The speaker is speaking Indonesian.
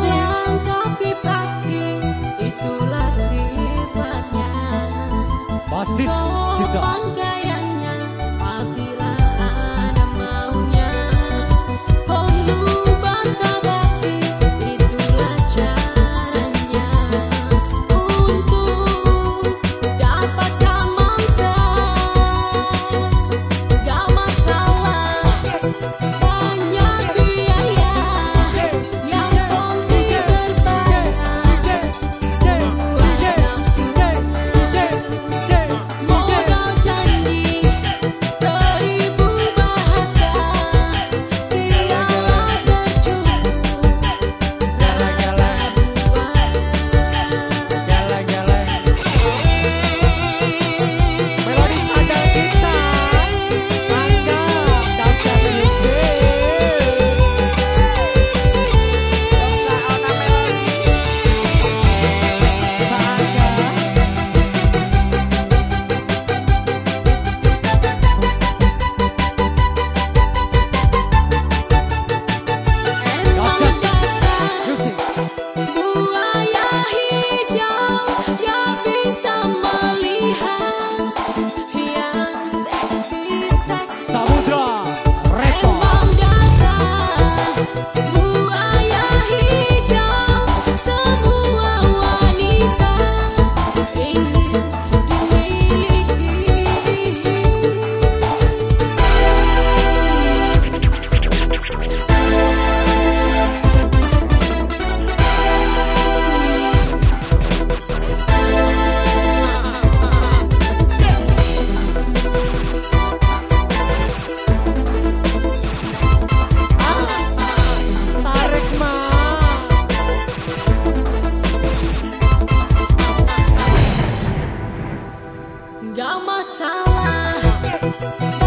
sayang tapi pasti itulah sifatnya. Basis kita salah